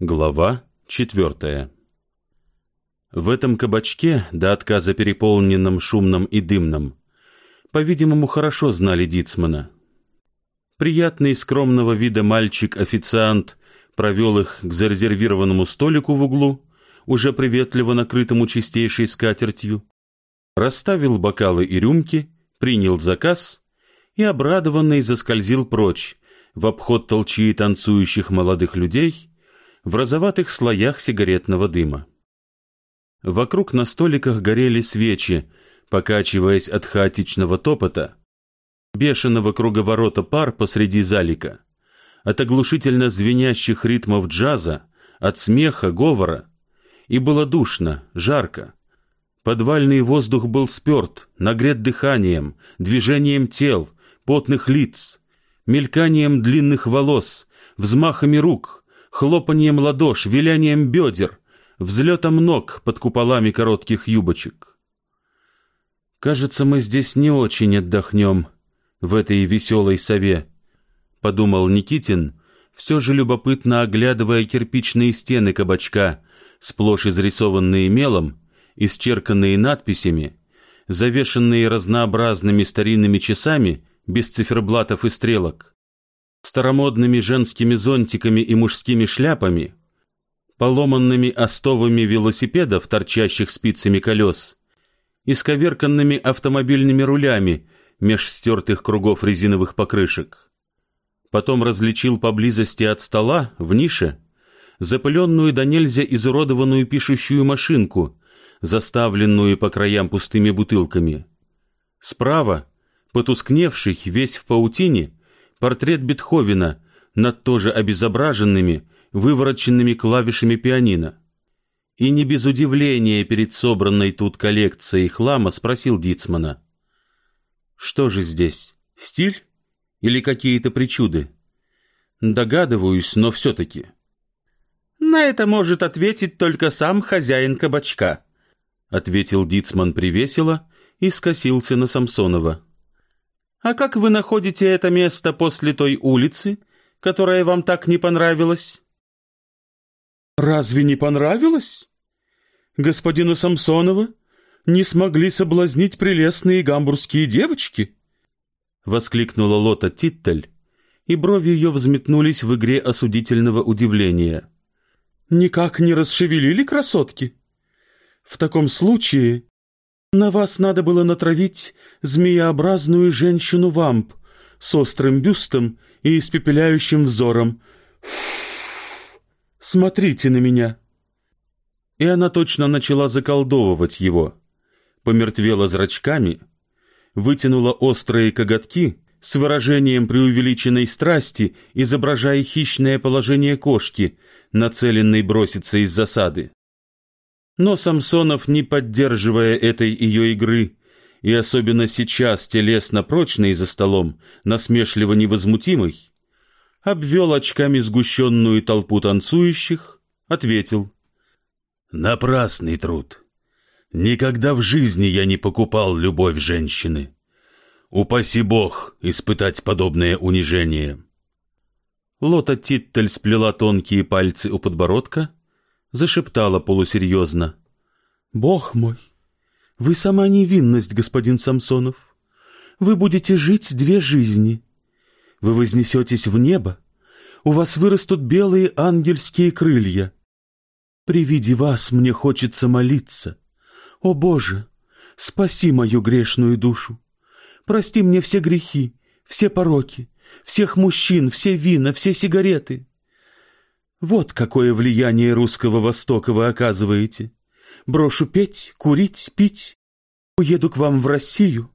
Глава четвертая В этом кабачке, до отказа переполненном шумным и дымным, по-видимому, хорошо знали Дицмана. Приятный скромного вида мальчик-официант провел их к зарезервированному столику в углу, уже приветливо накрытому чистейшей скатертью, расставил бокалы и рюмки, принял заказ и, обрадованный, заскользил прочь, в обход толчии танцующих молодых людей в розоватых слоях сигаретного дыма. Вокруг на столиках горели свечи, покачиваясь от хаотичного топота, бешеного круговорота пар посреди залика, от оглушительно звенящих ритмов джаза, от смеха, говора, и было душно, жарко. Подвальный воздух был сперт, нагрет дыханием, движением тел, потных лиц, мельканием длинных волос, взмахами рук, хлопанием ладош, вилянием бедер, взлетом ног под куполами коротких юбочек. «Кажется, мы здесь не очень отдохнем в этой веселой сове», — подумал Никитин, все же любопытно оглядывая кирпичные стены кабачка, сплошь изрисованные мелом, исчерканные надписями, завешенные разнообразными старинными часами без циферблатов и стрелок, старомодными женскими зонтиками и мужскими шляпами, поломанными остовами велосипедов, торчащих спицами колес, исковерканными автомобильными рулями меж стертых кругов резиновых покрышек. Потом различил поблизости от стола, в нише, запыленную до нельзя изуродованную пишущую машинку, заставленную по краям пустыми бутылками. Справа потускневший, весь в паутине, портрет Бетховена над тоже обезображенными, вывороченными клавишами пианино. И не без удивления перед собранной тут коллекцией хлама спросил Дицмана. «Что же здесь, стиль или какие-то причуды?» «Догадываюсь, но все-таки». «На это может ответить только сам хозяин кабачка», — ответил Дицман привесело и скосился на Самсонова. А как вы находите это место после той улицы, которая вам так не понравилась? Разве не понравилось? Господина Самсонова не смогли соблазнить прелестные гамбургские девочки? Воскликнула Лота Титтель, и брови ее взметнулись в игре осудительного удивления. Никак не расшевелили красотки? В таком случае на вас надо было натравить змееобразную женщину-вамп с острым бюстом и испепеляющим взором. Смотрите на меня!» И она точно начала заколдовывать его. Помертвела зрачками, вытянула острые коготки с выражением преувеличенной страсти, изображая хищное положение кошки, нацеленной броситься из засады. Но Самсонов, не поддерживая этой ее игры, и особенно сейчас телесно прочный за столом, насмешливо невозмутимый, обвел очками сгущенную толпу танцующих, ответил. «Напрасный труд. Никогда в жизни я не покупал любовь женщины. Упаси бог испытать подобное унижение». Лота Титтель сплела тонкие пальцы у подбородка, зашептала полусерьезно. «Бог мой, вы сама невинность, господин Самсонов. Вы будете жить две жизни. Вы вознесетесь в небо, у вас вырастут белые ангельские крылья. При виде вас мне хочется молиться. О Боже, спаси мою грешную душу. Прости мне все грехи, все пороки, всех мужчин, все вина, все сигареты. Вот какое влияние русского Востока вы оказываете. Брошу петь, курить, пить. Уеду к вам в Россию.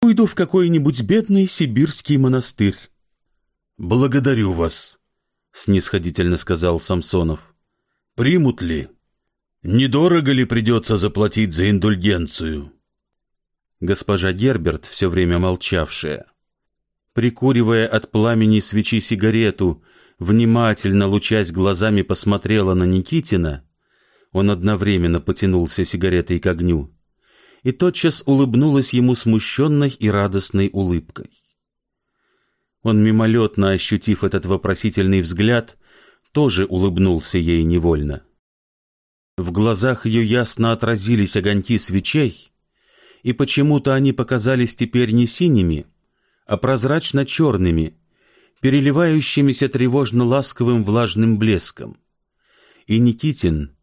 Уйду в какой-нибудь бедный сибирский монастырь. Благодарю вас, снисходительно сказал Самсонов. Примут ли? Недорого ли придется заплатить за индульгенцию? Госпожа Герберт, все время молчавшая, прикуривая от пламени свечи сигарету, внимательно лучась глазами посмотрела на Никитина, он одновременно потянулся сигаретой к огню, и тотчас улыбнулась ему смущенной и радостной улыбкой. Он, мимолетно ощутив этот вопросительный взгляд, тоже улыбнулся ей невольно. В глазах ее ясно отразились огоньки свечей, и почему-то они показались теперь не синими, а прозрачно-черными, переливающимися тревожно-ласковым влажным блеском. И Никитин,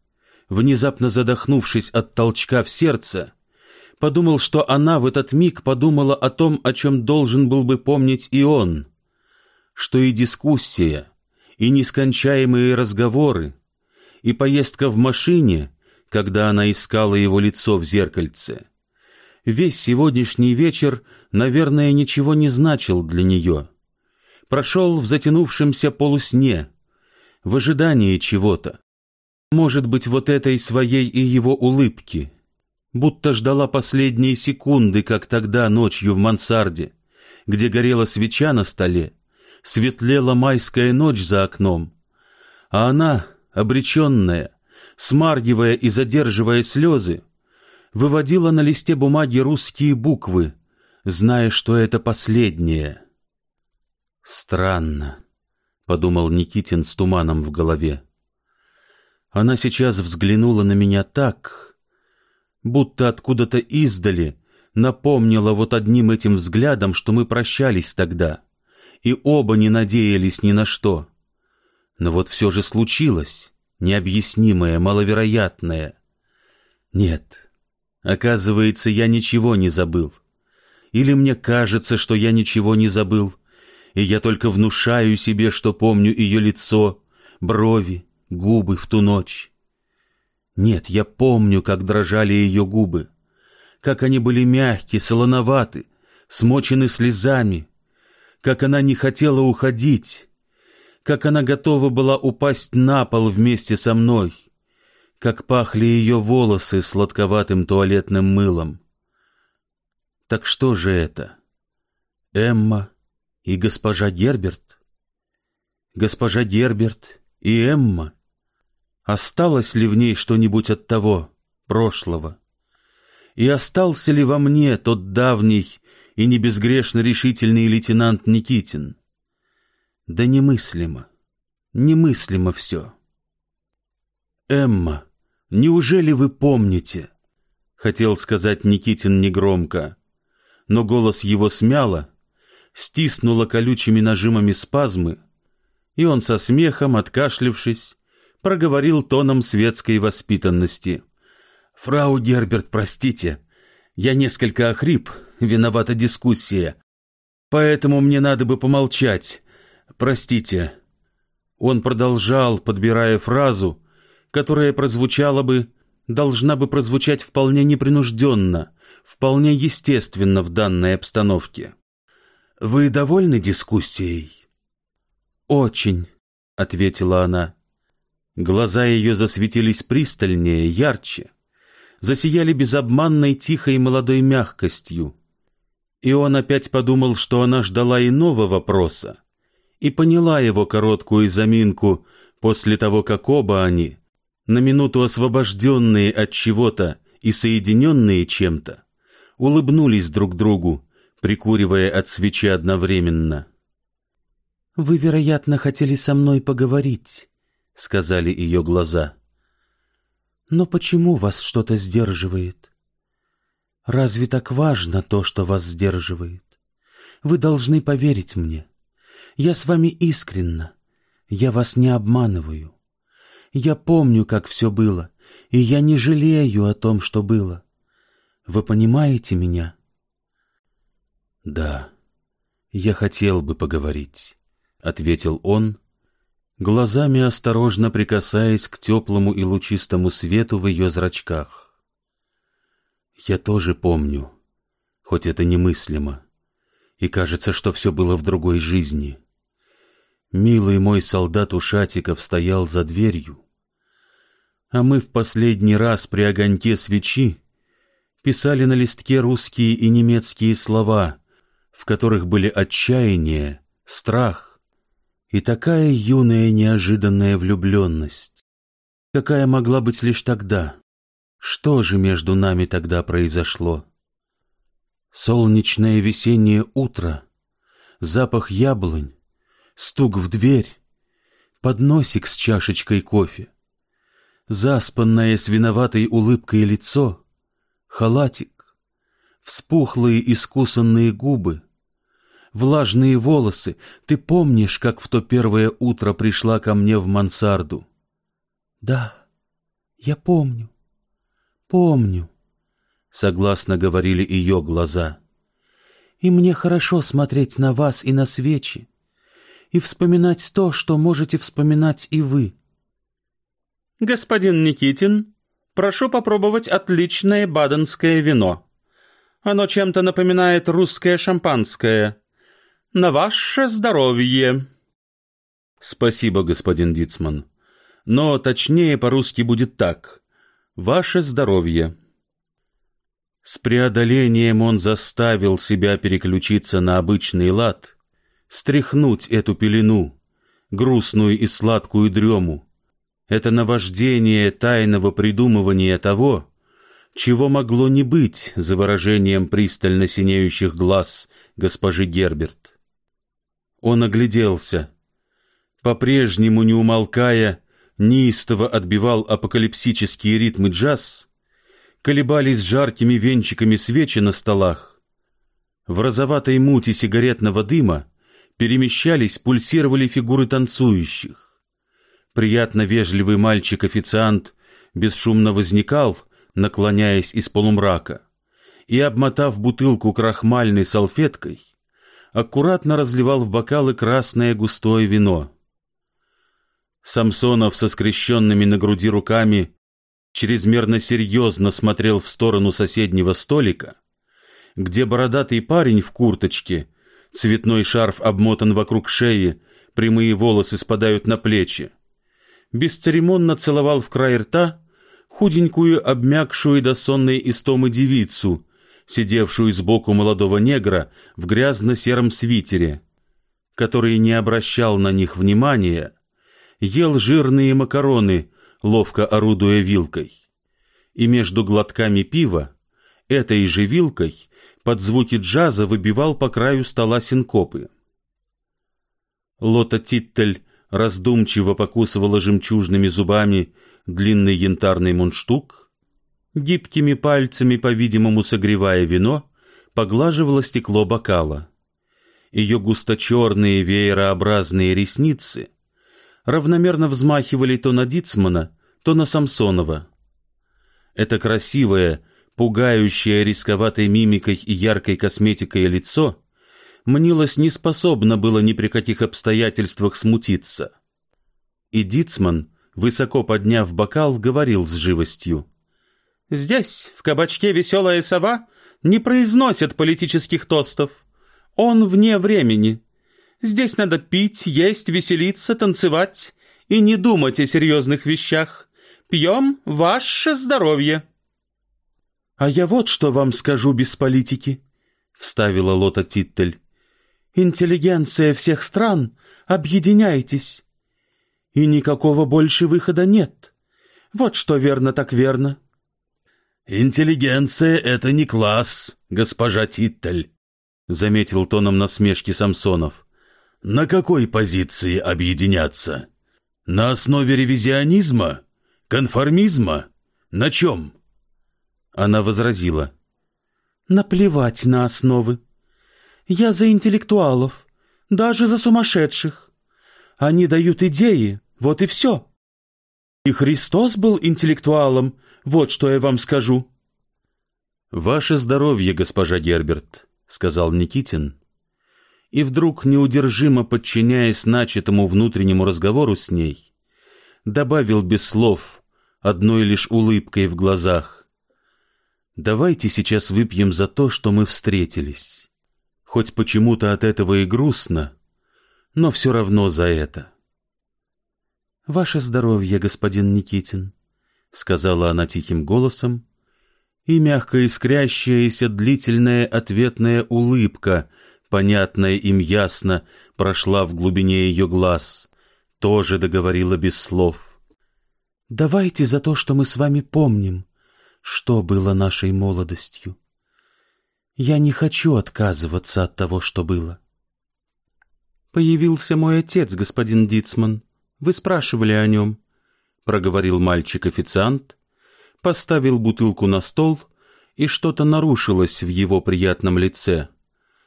внезапно задохнувшись от толчка в сердце, подумал, что она в этот миг подумала о том, о чем должен был бы помнить и он, что и дискуссия, и нескончаемые разговоры, и поездка в машине, когда она искала его лицо в зеркальце, весь сегодняшний вечер, наверное, ничего не значил для нее. Прошел в затянувшемся полусне, в ожидании чего-то. Может быть, вот этой своей и его улыбки, будто ждала последние секунды, как тогда ночью в мансарде, где горела свеча на столе, светлела майская ночь за окном, а она, обреченная, смаргивая и задерживая слезы, выводила на листе бумаги русские буквы, зная, что это последнее. «Странно», — подумал Никитин с туманом в голове. Она сейчас взглянула на меня так, будто откуда-то издали напомнила вот одним этим взглядом, что мы прощались тогда, и оба не надеялись ни на что. Но вот все же случилось, необъяснимое, маловероятное. Нет, оказывается, я ничего не забыл. Или мне кажется, что я ничего не забыл, и я только внушаю себе, что помню ее лицо, брови, губы в ту ночь. Нет, я помню, как дрожали ее губы, как они были мягкие, солоноваты, смочены слезами, как она не хотела уходить, как она готова была упасть на пол вместе со мной, как пахли ее волосы сладковатым туалетным мылом. Так что же это? Эмма и госпожа Герберт? Госпожа Герберт и Эмма? Осталось ли в ней что-нибудь от того прошлого? И остался ли во мне тот давний и не безгрешно решительный лейтенант Никитин? Да немыслимо, немыслимо все. «Эмма, неужели вы помните?» — хотел сказать Никитин негромко, но голос его смяло, стиснуло колючими нажимами спазмы, и он со смехом, откашлившись, проговорил тоном светской воспитанности. «Фрау Герберт, простите, я несколько охрип, виновата дискуссия, поэтому мне надо бы помолчать, простите». Он продолжал, подбирая фразу, которая прозвучала бы, должна бы прозвучать вполне непринужденно, вполне естественно в данной обстановке. «Вы довольны дискуссией?» «Очень», — ответила она. Глаза ее засветились пристальнее, ярче, засияли безобманной тихой молодой мягкостью. И он опять подумал, что она ждала иного вопроса, и поняла его короткую заминку после того, как оба они, на минуту освобожденные от чего-то и соединенные чем-то, улыбнулись друг другу, прикуривая от свечи одновременно. «Вы, вероятно, хотели со мной поговорить», — сказали ее глаза. «Но почему вас что-то сдерживает? Разве так важно то, что вас сдерживает? Вы должны поверить мне. Я с вами искренна. Я вас не обманываю. Я помню, как все было, и я не жалею о том, что было. Вы понимаете меня?» «Да, я хотел бы поговорить», — ответил он, глазами осторожно прикасаясь к теплому и лучистому свету в ее зрачках. Я тоже помню, хоть это немыслимо, и кажется, что все было в другой жизни. Милый мой солдат Ушатиков стоял за дверью, а мы в последний раз при огоньке свечи писали на листке русские и немецкие слова, в которых были отчаяние, страх, и такая юная неожиданная влюбленность, какая могла быть лишь тогда. Что же между нами тогда произошло? Солнечное весеннее утро, запах яблонь, стук в дверь, подносик с чашечкой кофе, заспанное с виноватой улыбкой лицо, халатик, вспухлые искусанные губы, влажные волосы. Ты помнишь, как в то первое утро пришла ко мне в мансарду? Да, я помню, помню, согласно говорили ее глаза. И мне хорошо смотреть на вас и на свечи, и вспоминать то, что можете вспоминать и вы. «Господин Никитин, прошу попробовать отличное баденское вино. Оно чем-то напоминает русское шампанское. На ваше здоровье!» «Спасибо, господин Дицман. Но точнее по-русски будет так. Ваше здоровье!» С преодолением он заставил себя переключиться на обычный лад, стряхнуть эту пелену, грустную и сладкую дрему, это наваждение тайного придумывания того, чего могло не быть за выражением пристально синеющих глаз госпожи Герберт. Он огляделся. По-прежнему не умолкая, неистово отбивал апокалипсические ритмы джаз, колебались жаркими венчиками свечи на столах. В розоватой мути сигаретного дыма перемещались, пульсировали фигуры танцующих. Приятно вежливый мальчик-официант бесшумно возникал, наклоняясь из полумрака, и, обмотав бутылку крахмальной салфеткой, аккуратно разливал в бокалы красное густое вино. Самсонов со скрещенными на груди руками чрезмерно серьезно смотрел в сторону соседнего столика, где бородатый парень в курточке, цветной шарф обмотан вокруг шеи, прямые волосы спадают на плечи, бесцеремонно целовал в край рта худенькую, обмякшую до сонной истомы девицу, сидевшую сбоку молодого негра в грязно-сером свитере, который не обращал на них внимания, ел жирные макароны, ловко орудуя вилкой. И между глотками пива этой же вилкой под звуки джаза выбивал по краю стола синкопы. Лота Титтель раздумчиво покусывала жемчужными зубами длинный янтарный мундштук, гибкими пальцами, по-видимому, согревая вино, поглаживала стекло бокала. Ее густо-черные веерообразные ресницы равномерно взмахивали то на Дицмана, то на Самсонова. Это красивое, пугающее рисковатой мимикой и яркой косметикой лицо мнилось неспособно было ни при каких обстоятельствах смутиться. И Дицман, высоко подняв бокал, говорил с живостью. «Здесь, в кабачке «Веселая сова», не произносят политических тостов. Он вне времени. Здесь надо пить, есть, веселиться, танцевать и не думать о серьезных вещах. Пьем ваше здоровье». «А я вот что вам скажу без политики», — вставила Лота Титтель. Интеллигенция всех стран, объединяйтесь. И никакого больше выхода нет. Вот что верно так верно. «Интеллигенция — это не класс, госпожа Титтель», — заметил тоном насмешки Самсонов. «На какой позиции объединяться? На основе ревизионизма? Конформизма? На чем?» Она возразила. «Наплевать на основы. Я за интеллектуалов, даже за сумасшедших. Они дают идеи, вот и все. И Христос был интеллектуалом, вот что я вам скажу. «Ваше здоровье, госпожа Герберт», — сказал Никитин. И вдруг, неудержимо подчиняясь начатому внутреннему разговору с ней, добавил без слов, одной лишь улыбкой в глазах. «Давайте сейчас выпьем за то, что мы встретились» хоть почему-то от этого и грустно, но все равно за это. «Ваше здоровье, господин Никитин», — сказала она тихим голосом, и мягко искрящаяся длительная ответная улыбка, понятная им ясно, прошла в глубине ее глаз, тоже договорила без слов. «Давайте за то, что мы с вами помним, что было нашей молодостью. Я не хочу отказываться от того, что было. Появился мой отец, господин Дицман, Вы спрашивали о нем, проговорил мальчик-официант, поставил бутылку на стол, и что-то нарушилось в его приятном лице.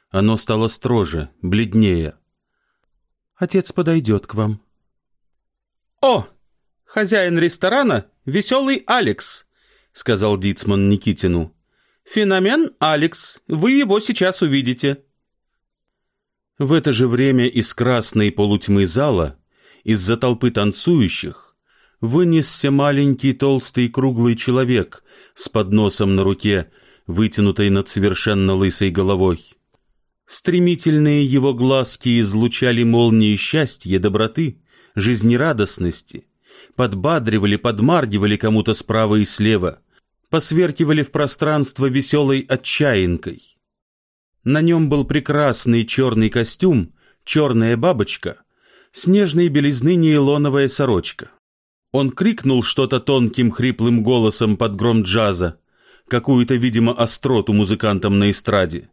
Оно стало строже, бледнее. Отец подойдет к вам. О, хозяин ресторана — веселый Алекс, сказал Дицман Никитину. Феномен Алекс, вы его сейчас увидите. В это же время из красной полутьмы зала, из-за толпы танцующих, вынесся маленький толстый круглый человек с подносом на руке, вытянутой над совершенно лысой головой. Стремительные его глазки излучали молнии счастья, доброты, жизнерадостности, подбадривали, подмаргивали кому-то справа и слева, посверкивали в пространство веселой отчаянкой. На нем был прекрасный черный костюм, черная бабочка, снежной белизны нейлоновая сорочка. Он крикнул что-то тонким хриплым голосом под гром джаза, какую-то, видимо, остроту музыкантам на эстраде.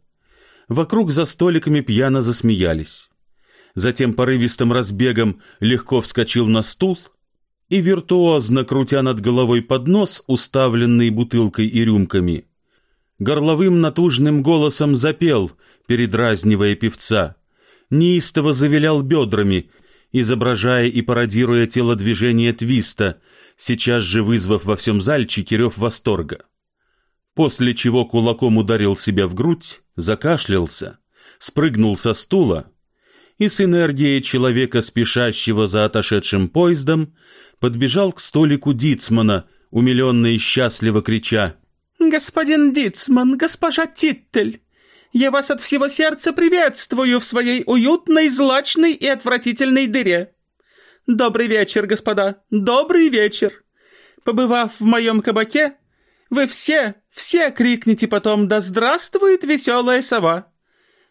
Вокруг за столиками пьяно засмеялись. Затем порывистым разбегом легко вскочил на стул и, виртуозно крутя над головой поднос, уставленный бутылкой и рюмками, горловым натужным голосом запел, передразнивая певца, неистово завилял бедрами, изображая и пародируя телодвижение твиста, сейчас же вызвав во всем зальчике рев восторга. После чего кулаком ударил себя в грудь, закашлялся, спрыгнул со стула и с энергией человека, спешащего за отошедшим поездом, подбежал к столику Дицмана, умиленно и счастливо крича «Господин Дицман, госпожа Титтель, я вас от всего сердца приветствую в своей уютной, злачной и отвратительной дыре. Добрый вечер, господа, добрый вечер. Побывав в моем кабаке, вы все, все крикните потом «Да здравствует веселая сова!»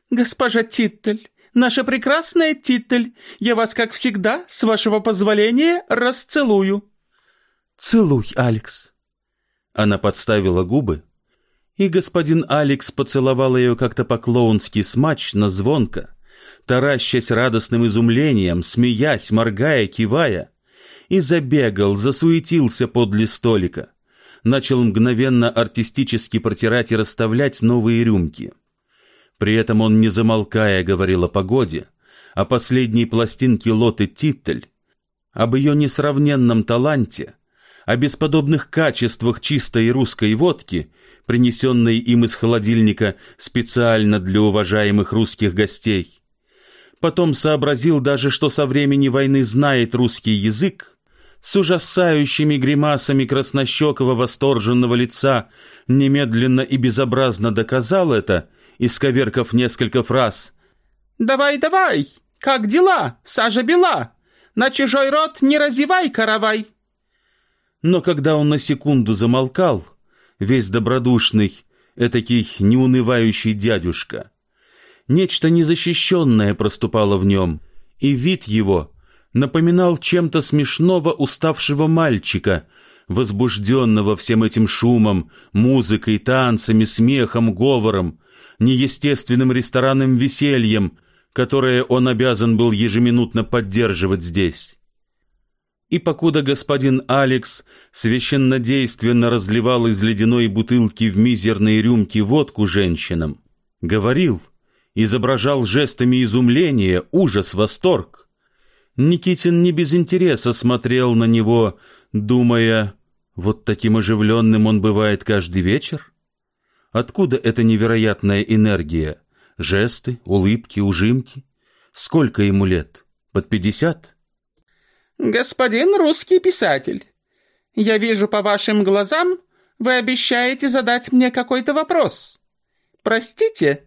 Госпожа Титтель, наша прекрасная Титтель, я вас, как всегда, с вашего позволения, расцелую. Целуй, Алекс. Она подставила губы, и господин Алекс поцеловал ее как-то по-клоунски смачно, звонко, таращась радостным изумлением, смеясь, моргая, кивая, и забегал, засуетился подле столика, начал мгновенно артистически протирать и расставлять новые рюмки. При этом он, не замолкая, говорил о погоде, о последней пластинке Лоты Титтель, об ее несравненном таланте, о бесподобных качествах чистой русской водки, принесенной им из холодильника специально для уважаемых русских гостей. Потом сообразил даже, что со времени войны знает русский язык, с ужасающими гримасами краснощекого восторженного лица немедленно и безобразно доказал это, исковеркав несколько фраз. «Давай, давай! Как дела, сажа бела? На чужой рот не разевай каравай!» Но когда он на секунду замолкал, весь добродушный, этакий неунывающий дядюшка, нечто незащищенное проступало в нем, и вид его напоминал чем-то смешного уставшего мальчика, возбужденного всем этим шумом, музыкой, танцами, смехом, говором, неестественным ресторанным весельем, которое он обязан был ежеминутно поддерживать здесь. И покуда господин Алекс священнодейственно разливал из ледяной бутылки в мизерные рюмки водку женщинам, говорил, изображал жестами изумления, ужас, восторг. Никитин не без интереса смотрел на него, думая, вот таким оживленным он бывает каждый вечер. Откуда эта невероятная энергия? Жесты, улыбки, ужимки? Сколько ему лет? Под пятьдесят? «Господин русский писатель, я вижу по вашим глазам, вы обещаете задать мне какой-то вопрос. Простите,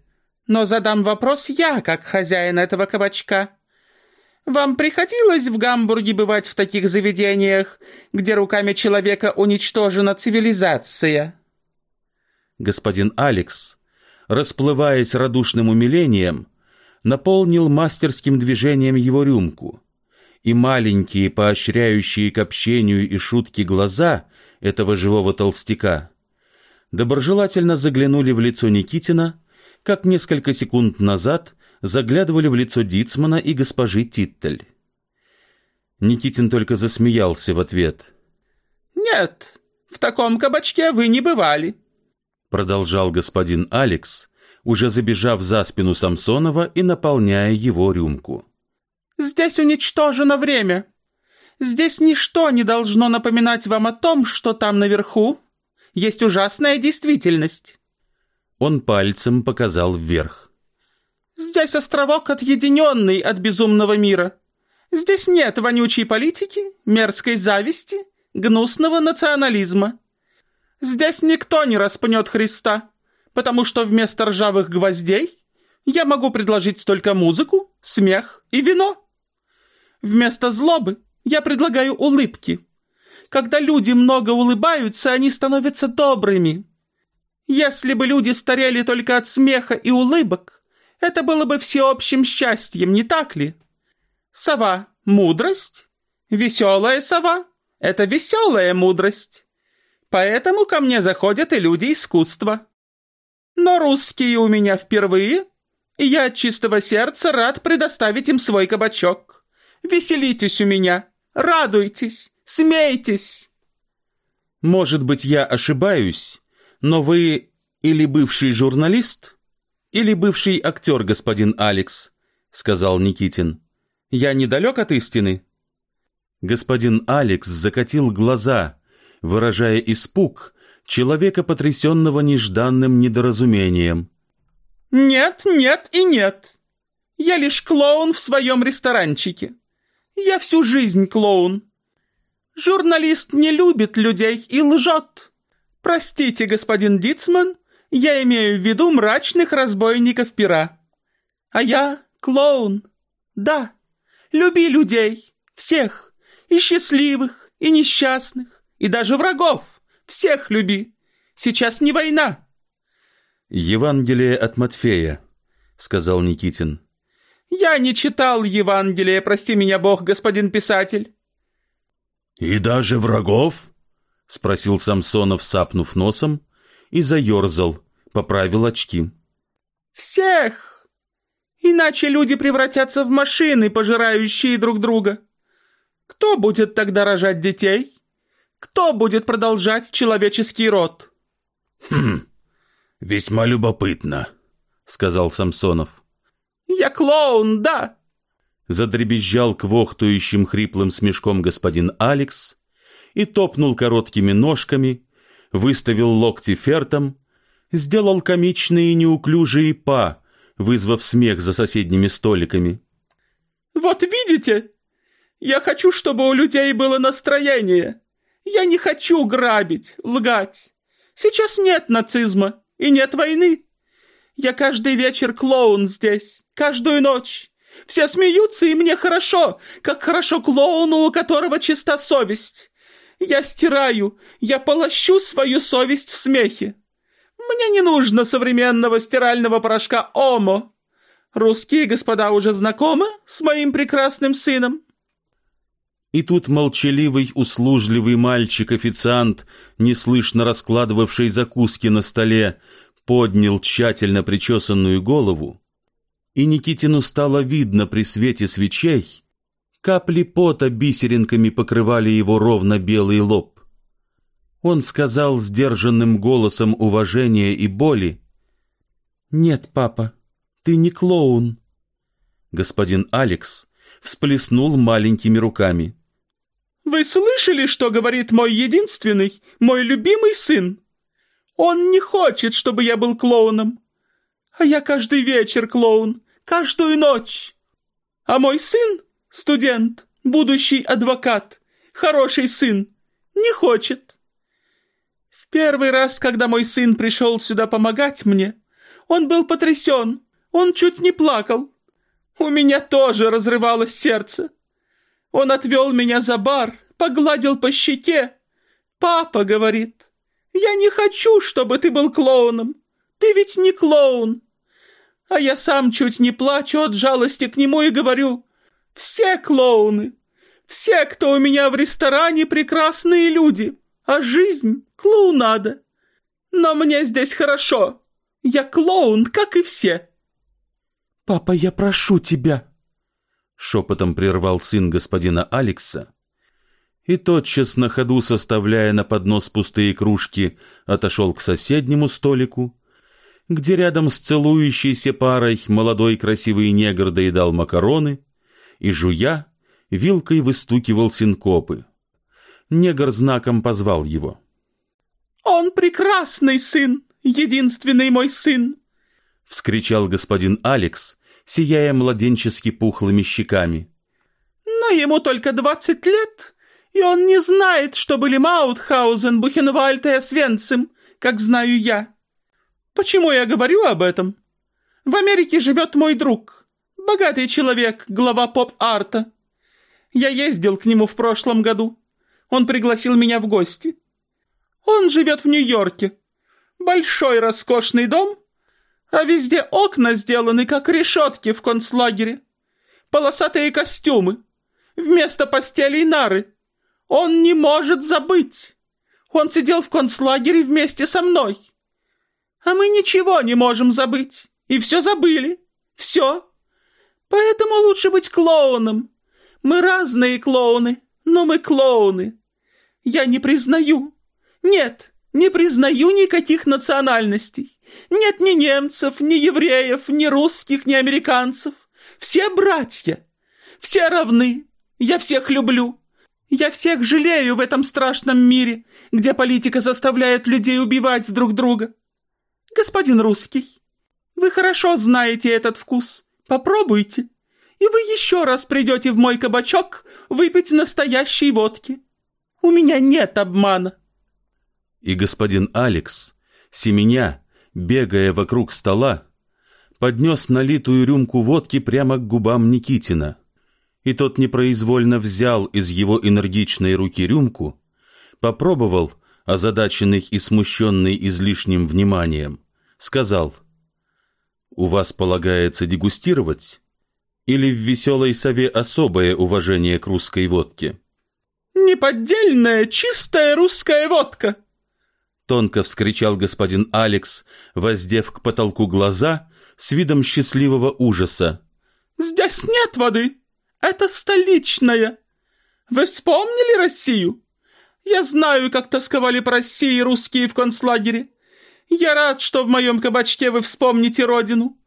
но задам вопрос я, как хозяин этого кабачка. Вам приходилось в Гамбурге бывать в таких заведениях, где руками человека уничтожена цивилизация?» Господин Алекс, расплываясь радушным умилением, наполнил мастерским движением его рюмку — и маленькие, поощряющие к общению и шутки глаза этого живого толстяка доброжелательно заглянули в лицо Никитина, как несколько секунд назад заглядывали в лицо Дицмана и госпожи Титтель. Никитин только засмеялся в ответ. «Нет, в таком кабачке вы не бывали», продолжал господин Алекс, уже забежав за спину Самсонова и наполняя его рюмку. «Здесь уничтожено время. Здесь ничто не должно напоминать вам о том, что там наверху есть ужасная действительность». Он пальцем показал вверх. «Здесь островок отъединенный от безумного мира. Здесь нет вонючей политики, мерзкой зависти, гнусного национализма. Здесь никто не распнет Христа, потому что вместо ржавых гвоздей я могу предложить только музыку, смех и вино. Вместо злобы я предлагаю улыбки. Когда люди много улыбаются, они становятся добрыми. Если бы люди старели только от смеха и улыбок, это было бы всеобщим счастьем, не так ли? Сова — мудрость. Веселая сова — это веселая мудрость. Поэтому ко мне заходят и люди искусства. Но русские у меня впервые, и я от чистого сердца рад предоставить им свой кабачок. Веселитесь у меня, радуйтесь, смейтесь. Может быть, я ошибаюсь, но вы или бывший журналист, или бывший актер, господин Алекс, сказал Никитин. Я недалек от истины? Господин Алекс закатил глаза, выражая испуг человека, потрясенного нежданным недоразумением. «Нет, нет и нет. Я лишь клоун в своем ресторанчике. Я всю жизнь клоун. Журналист не любит людей и лжет. Простите, господин Дицман, я имею в виду мрачных разбойников пера. А я клоун. Да, люби людей, всех, и счастливых, и несчастных, и даже врагов. Всех люби. Сейчас не война. Евангелие от Матфея, сказал Никитин. Я не читал Евангелие, прости меня Бог, господин писатель. И даже врагов? спросил Самсонов, сапнув носом, и заерзал, поправил очки. Всех! Иначе люди превратятся в машины, пожирающие друг друга. Кто будет тогда рожать детей? Кто будет продолжать человеческий род? Хм, весьма любопытно, сказал Самсонов. «Я клоун, да!» Задребезжал квохтающим хриплым смешком господин Алекс и топнул короткими ножками, выставил локти фертом, сделал комичные неуклюжие па, вызвав смех за соседними столиками. «Вот видите? Я хочу, чтобы у людей было настроение. Я не хочу грабить, лгать. Сейчас нет нацизма и нет войны. Я каждый вечер клоун здесь, каждую ночь. Все смеются, и мне хорошо, как хорошо клоуну, у которого чиста совесть. Я стираю, я полощу свою совесть в смехе. Мне не нужно современного стирального порошка Омо. Русские господа уже знакомы с моим прекрасным сыном. И тут молчаливый, услужливый мальчик-официант, неслышно раскладывавший закуски на столе, поднял тщательно причесанную голову, и Никитину стало видно при свете свечей, капли пота бисеринками покрывали его ровно белый лоб. Он сказал сдержанным голосом уважения и боли, «Нет, папа, ты не клоун». Господин Алекс всплеснул маленькими руками. «Вы слышали, что говорит мой единственный, мой любимый сын? Он не хочет, чтобы я был клоуном. А я каждый вечер клоун, каждую ночь. А мой сын, студент, будущий адвокат, хороший сын, не хочет. В первый раз, когда мой сын пришел сюда помогать мне, он был потрясен, он чуть не плакал. У меня тоже разрывалось сердце. Он отвел меня за бар, погладил по щеке. «Папа», — говорит, — «я не хочу, чтобы ты был клоуном. Ты ведь не клоун». А я сам чуть не плачу от жалости к нему и говорю, «Все клоуны, все, кто у меня в ресторане, прекрасные люди, а жизнь — клоунада. Но мне здесь хорошо. Я клоун, как и все». «Папа, я прошу тебя», шепотом прервал сын господина Алекса, и тотчас на ходу, составляя на поднос пустые кружки, отошел к соседнему столику, где рядом с целующейся парой молодой красивый негр доедал макароны и, жуя, вилкой выстукивал синкопы. Негр знаком позвал его. «Он прекрасный сын, единственный мой сын!» — вскричал господин Алекс, сияя младенчески пухлыми щеками. «Но ему только двадцать лет, и он не знает, что были Маутхаузен, Бухенвальд и Освенцим, как знаю я. Почему я говорю об этом? В Америке живет мой друг, богатый человек, глава поп-арта. Я ездил к нему в прошлом году. Он пригласил меня в гости. Он живет в Нью-Йорке. Большой роскошный дом, а везде окна сделаны, как решетки в концлагере. Полосатые костюмы. Вместо постелей нары. Он не может забыть. Он сидел в концлагере вместе со мной. А мы ничего не можем забыть. И все забыли. Все. Поэтому лучше быть клоуном. Мы разные клоуны, но мы клоуны. Я не признаю. Нет, не признаю никаких национальностей. Нет ни немцев, ни евреев, ни русских, ни американцев. Все братья. Все равны. Я всех люблю. Я всех жалею в этом страшном мире, где политика заставляет людей убивать друг друга. Господин русский, вы хорошо знаете этот вкус. Попробуйте, и вы еще раз придете в мой кабачок выпить настоящей водки. У меня нет обмана. И господин Алекс, семеня, бегая вокруг стола, поднес налитую рюмку водки прямо к губам Никитина и тот непроизвольно взял из его энергичной руки рюмку, попробовал, озадаченный и смущенный излишним вниманием, сказал, «У вас полагается дегустировать? Или в веселой сове особое уважение к русской водке?» «Неподдельная, чистая русская водка!» Тонко вскричал господин Алекс, воздев к потолку глаза с видом счастливого ужаса. «Здесь нет воды!» Это столичная. Вы вспомнили Россию? Я знаю, как тосковали по России русские в концлагере. Я рад, что в моем кабачке вы вспомните родину.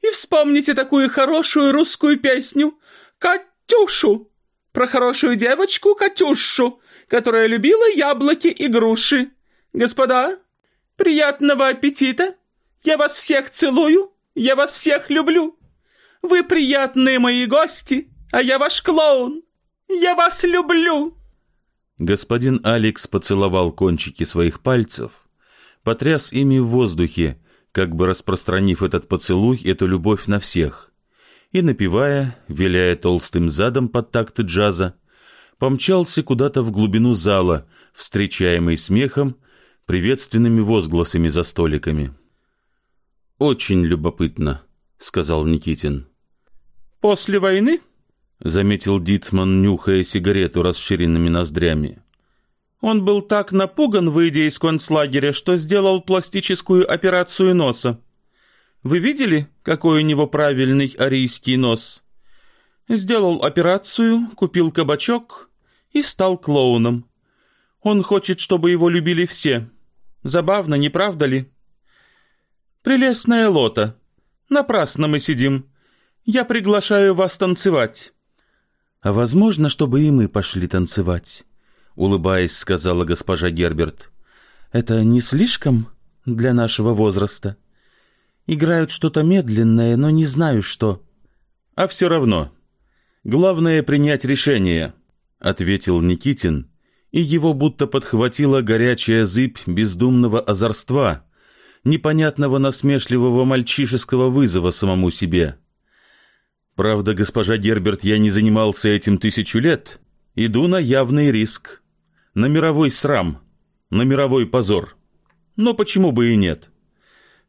И вспомните такую хорошую русскую песню «Катюшу» про хорошую девочку Катюшу, которая любила яблоки и груши. Господа, приятного аппетита! Я вас всех целую, я вас всех люблю. Вы приятные мои гости а я ваш клоун! Я вас люблю!» Господин Алекс поцеловал кончики своих пальцев, потряс ими в воздухе, как бы распространив этот поцелуй, эту любовь на всех, и, напевая, виляя толстым задом под такты джаза, помчался куда-то в глубину зала, встречаемый смехом, приветственными возгласами за столиками. «Очень любопытно», — сказал Никитин. «После войны — заметил Дитман, нюхая сигарету расширенными ноздрями. «Он был так напуган, выйдя из концлагеря, что сделал пластическую операцию носа. Вы видели, какой у него правильный арийский нос? Сделал операцию, купил кабачок и стал клоуном. Он хочет, чтобы его любили все. Забавно, не правда ли? Прелестная лота. Напрасно мы сидим. Я приглашаю вас танцевать». «А возможно, чтобы и мы пошли танцевать?» Улыбаясь, сказала госпожа Герберт. «Это не слишком для нашего возраста? Играют что-то медленное, но не знаю что». «А все равно. Главное принять решение», — ответил Никитин, и его будто подхватила горячая зыбь бездумного озорства, непонятного насмешливого мальчишеского вызова самому себе. Правда, госпожа Герберт, я не занимался этим тысячу лет. Иду на явный риск. На мировой срам. На мировой позор. Но почему бы и нет?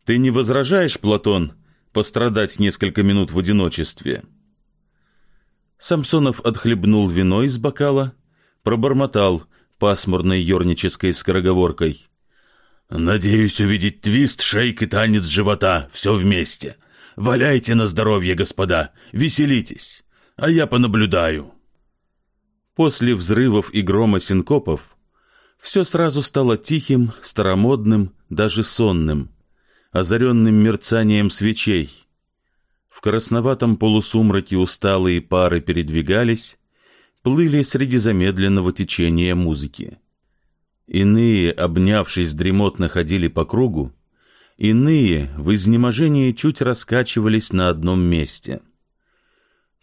Ты не возражаешь, Платон, пострадать несколько минут в одиночестве?» Самсонов отхлебнул вино из бокала, пробормотал пасмурной ернической скороговоркой. «Надеюсь увидеть твист, шейк и танец живота, все вместе. Валяйте на здоровье, господа, веселитесь. а я понаблюдаю». После взрывов и грома синкопов все сразу стало тихим, старомодным, даже сонным, озаренным мерцанием свечей. В красноватом полусумраке усталые пары передвигались, плыли среди замедленного течения музыки. Иные, обнявшись дремотно, ходили по кругу, иные в изнеможении чуть раскачивались на одном месте.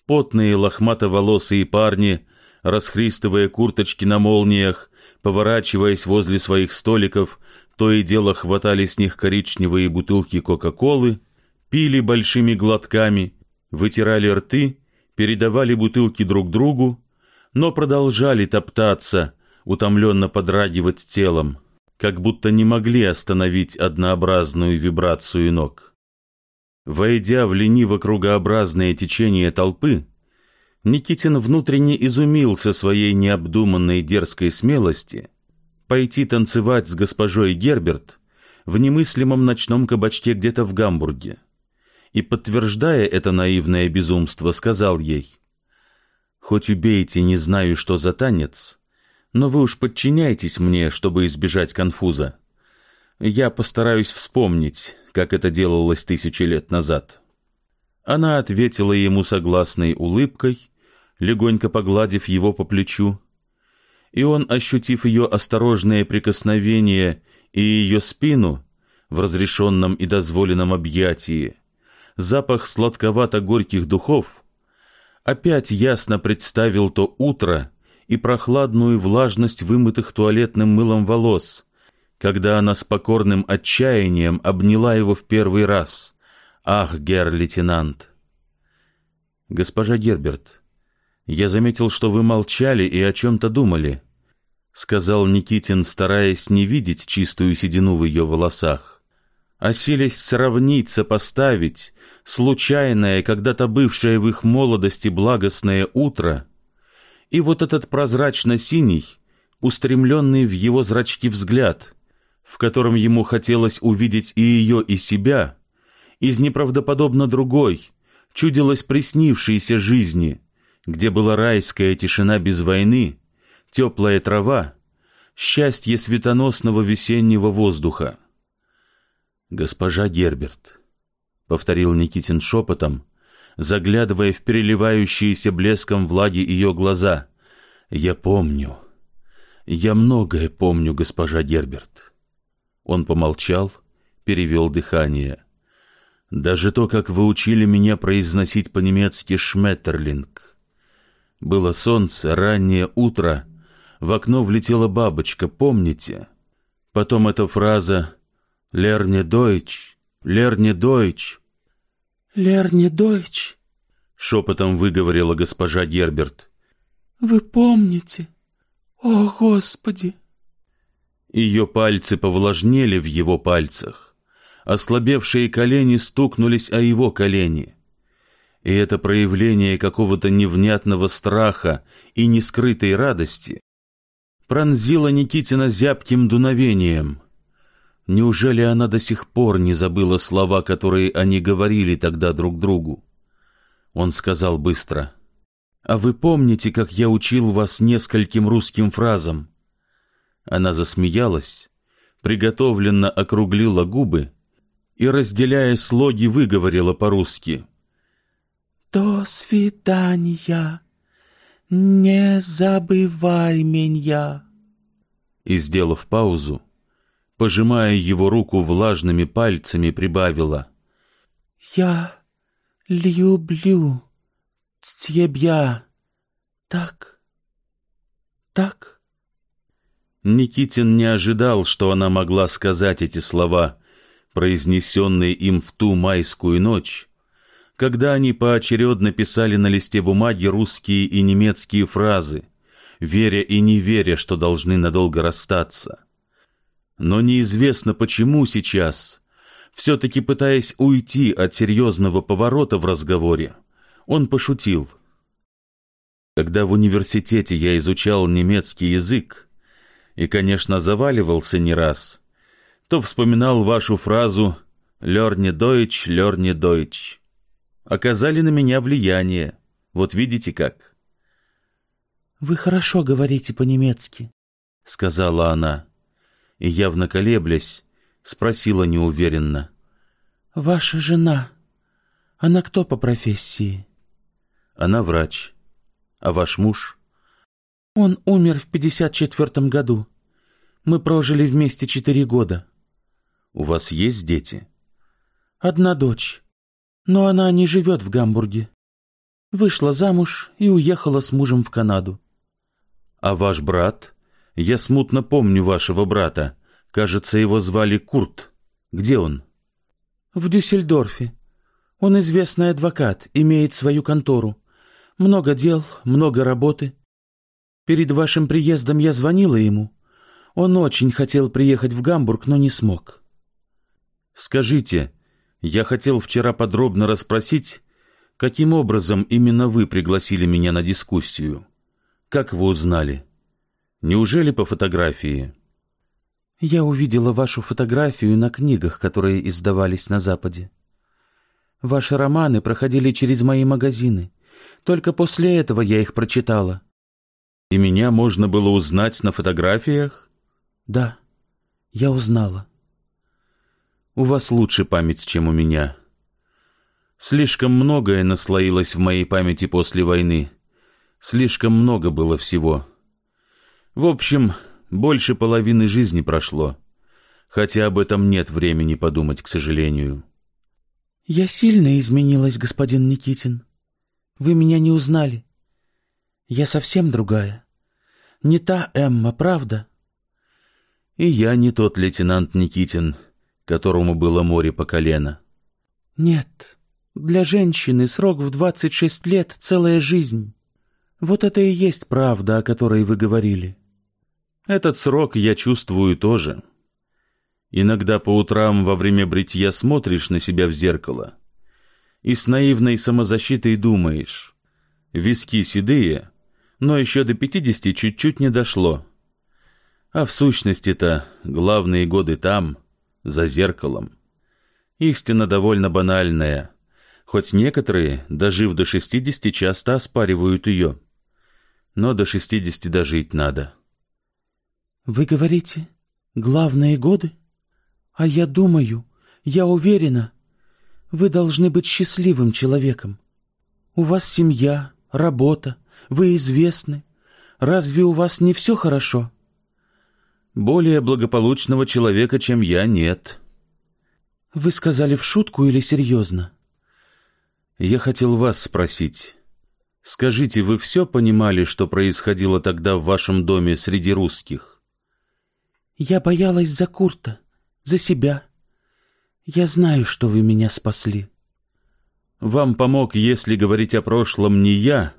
Потные лохмато-волосые парни, расхристывая курточки на молниях, поворачиваясь возле своих столиков, то и дело хватали с них коричневые бутылки Кока-Колы, пили большими глотками, вытирали рты, передавали бутылки друг другу, но продолжали топтаться, утомленно подрагивать телом, как будто не могли остановить однообразную вибрацию ног. Войдя в лениво-кругообразное течение толпы, Никитин внутренне изумился своей необдуманной дерзкой смелости пойти танцевать с госпожой Герберт в немыслимом ночном кабачке где-то в Гамбурге. И, подтверждая это наивное безумство, сказал ей, «Хоть убейте, не знаю, что за танец, но вы уж подчиняйтесь мне, чтобы избежать конфуза. Я постараюсь вспомнить, как это делалось тысячи лет назад». Она ответила ему согласной улыбкой легонько погладив его по плечу, и он, ощутив ее осторожное прикосновение и ее спину в разрешенном и дозволенном объятии, запах сладковато-горьких духов, опять ясно представил то утро и прохладную влажность вымытых туалетным мылом волос, когда она с покорным отчаянием обняла его в первый раз. «Ах, герр-лейтенант!» «Госпожа Герберт, «Я заметил, что вы молчали и о чем-то думали», — сказал Никитин, стараясь не видеть чистую седину в ее волосах, а селись сравнить, сопоставить случайное, когда-то бывшее в их молодости благостное утро и вот этот прозрачно-синий, устремленный в его зрачки взгляд, в котором ему хотелось увидеть и ее, и себя, из неправдоподобно другой, чудилось приснившейся жизни — где была райская тишина без войны, теплая трава, счастье светоносного весеннего воздуха. «Госпожа Герберт», — повторил Никитин шепотом, заглядывая в переливающиеся блеском влаги ее глаза, — «я помню, я многое помню, госпожа Герберт». Он помолчал, перевел дыхание. «Даже то, как вы учили меня произносить по-немецки «шметтерлинг». Было солнце, раннее утро. В окно влетела бабочка, помните? Потом эта фраза «Лерне дойч, лерне дойч». «Лерне дойч», — шепотом выговорила госпожа Герберт. «Вы помните? О, Господи!» Ее пальцы повлажнели в его пальцах. Ослабевшие колени стукнулись о его колени и это проявление какого-то невнятного страха и нескрытой радости пронзило Никитина зябким дуновением. Неужели она до сих пор не забыла слова, которые они говорили тогда друг другу? Он сказал быстро, «А вы помните, как я учил вас нескольким русским фразам?» Она засмеялась, приготовленно округлила губы и, разделяя слоги, выговорила по-русски — до свидания, не забывай меня. И, сделав паузу, пожимая его руку влажными пальцами, прибавила. Я люблю тебя. Так, так. Никитин не ожидал, что она могла сказать эти слова, произнесенные им в ту майскую ночь, когда они поочередно писали на листе бумаги русские и немецкие фразы, веря и не веря, что должны надолго расстаться. Но неизвестно почему сейчас, все-таки пытаясь уйти от серьезного поворота в разговоре, он пошутил. Когда в университете я изучал немецкий язык, и, конечно, заваливался не раз, то вспоминал вашу фразу «Лерне Дойч, лерне Дойч» оказали на меня влияние. Вот видите как?» «Вы хорошо говорите по-немецки», — сказала она, и, явно колеблясь, спросила неуверенно. «Ваша жена, она кто по профессии?» «Она врач. А ваш муж?» «Он умер в пятьдесят четвертом году. Мы прожили вместе четыре года». «У вас есть дети?» «Одна дочь, но она не живет в Гамбурге. Вышла замуж и уехала с мужем в Канаду». «А ваш брат? Я смутно помню вашего брата. Кажется, его звали Курт. Где он?» «В Дюссельдорфе. Он известный адвокат, имеет свою контору. Много дел, много работы. Перед вашим приездом я звонила ему. Он очень хотел приехать в Гамбург, но не смог». «Скажите, я хотел вчера подробно расспросить, каким образом именно вы пригласили меня на дискуссию?» Как вы узнали? Неужели по фотографии? Я увидела вашу фотографию на книгах, которые издавались на Западе. Ваши романы проходили через мои магазины. Только после этого я их прочитала. И меня можно было узнать на фотографиях? Да, я узнала. У вас лучше память, чем у меня. Слишком многое наслоилось в моей памяти после войны. Слишком много было всего. В общем, больше половины жизни прошло, хотя об этом нет времени подумать, к сожалению. «Я сильно изменилась, господин Никитин. Вы меня не узнали. Я совсем другая. Не та Эмма, правда?» «И я не тот лейтенант Никитин, которому было море по колено». «Нет, для женщины срок в двадцать шесть лет — целая жизнь. Вот это и есть правда, о которой вы говорили. Этот срок я чувствую тоже. Иногда по утрам во время бритья смотришь на себя в зеркало и с наивной самозащитой думаешь. Виски седые, но еще до пятидесяти чуть-чуть не дошло. А в сущности-то главные годы там, за зеркалом. Истина довольно банальная, хоть некоторые, дожив до шестидесяти, часто оспаривают ее но до шестидесяти дожить надо. Вы говорите, главные годы? А я думаю, я уверена, вы должны быть счастливым человеком. У вас семья, работа, вы известны. Разве у вас не все хорошо? Более благополучного человека, чем я, нет. Вы сказали в шутку или серьезно? Я хотел вас спросить. Скажите, вы все понимали, что происходило тогда в вашем доме среди русских? Я боялась за Курта, за себя. Я знаю, что вы меня спасли. Вам помог, если говорить о прошлом, не я,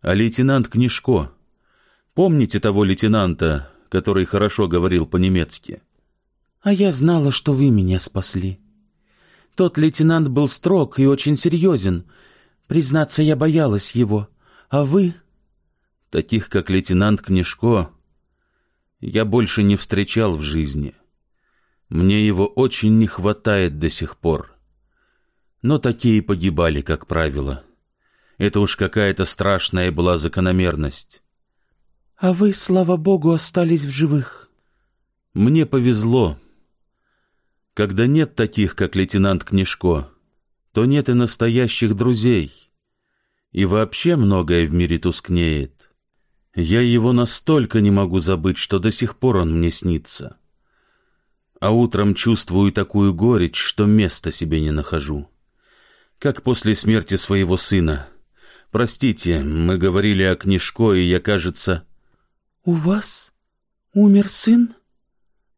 а лейтенант Книжко. Помните того лейтенанта, который хорошо говорил по-немецки? А я знала, что вы меня спасли. Тот лейтенант был строг и очень серьезен, Признаться, я боялась его. А вы? Таких, как лейтенант Книжко, я больше не встречал в жизни. Мне его очень не хватает до сих пор. Но такие погибали, как правило. Это уж какая-то страшная была закономерность. А вы, слава богу, остались в живых. Мне повезло. Когда нет таких, как лейтенант Книжко, то нет и настоящих друзей. И вообще многое в мире тускнеет. Я его настолько не могу забыть, что до сих пор он мне снится. А утром чувствую такую горечь, что места себе не нахожу. Как после смерти своего сына. Простите, мы говорили о Книжко, и я, кажется... У вас умер сын?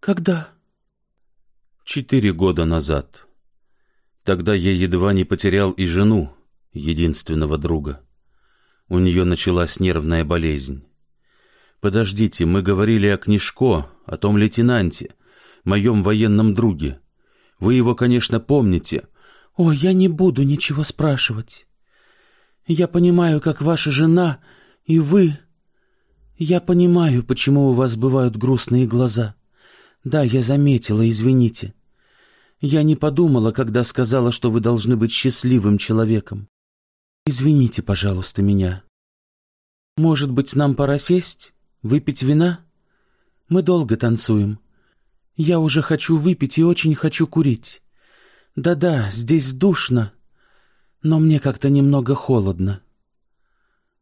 Когда? Четыре года назад. Тогда я едва не потерял и жену, единственного друга. У нее началась нервная болезнь. Подождите, мы говорили о Книжко, о том лейтенанте, моем военном друге. Вы его, конечно, помните. О, я не буду ничего спрашивать. Я понимаю, как ваша жена и вы... Я понимаю, почему у вас бывают грустные глаза. Да, я заметила, извините. Я не подумала, когда сказала, что вы должны быть счастливым человеком. Извините, пожалуйста, меня. Может быть, нам пора сесть, выпить вина? Мы долго танцуем. Я уже хочу выпить и очень хочу курить. Да-да, здесь душно, но мне как-то немного холодно.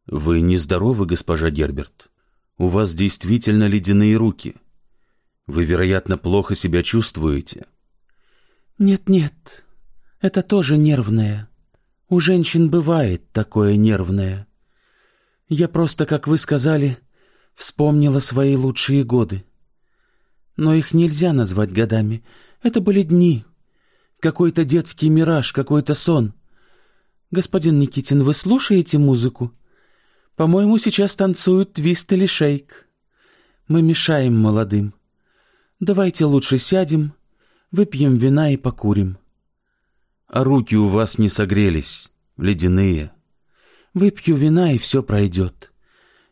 Вы нездоровы, госпожа Герберт. У вас действительно ледяные руки. Вы, вероятно, плохо себя чувствуете. Нет-нет, это тоже нервное. У женщин бывает такое нервное. Я просто, как вы сказали, вспомнила свои лучшие годы. Но их нельзя назвать годами. Это были дни. Какой-то детский мираж, какой-то сон. Господин Никитин, вы слушаете музыку? По-моему, сейчас танцуют твист или шейк. Мы мешаем молодым. Давайте лучше сядем, выпьем вина и покурим. А руки у вас не согрелись, ледяные. Выпью вина, и все пройдет.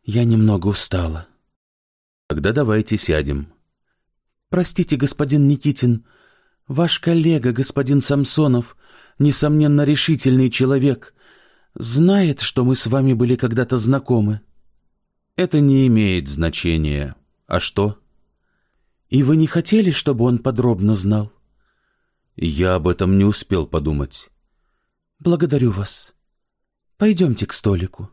Я немного устала. Тогда давайте сядем. Простите, господин Никитин, ваш коллега, господин Самсонов, несомненно, решительный человек, знает, что мы с вами были когда-то знакомы. Это не имеет значения. А что? И вы не хотели, чтобы он подробно знал? Я об этом не успел подумать. Благодарю вас. Пойдемте к столику.